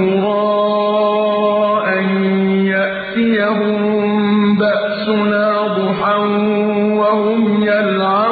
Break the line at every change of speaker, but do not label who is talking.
الْقُرَىٰ أَن يَأْتِيَهُم بَأْسُنَا ضُحًى وَهُمْ يَلْعَبُونَ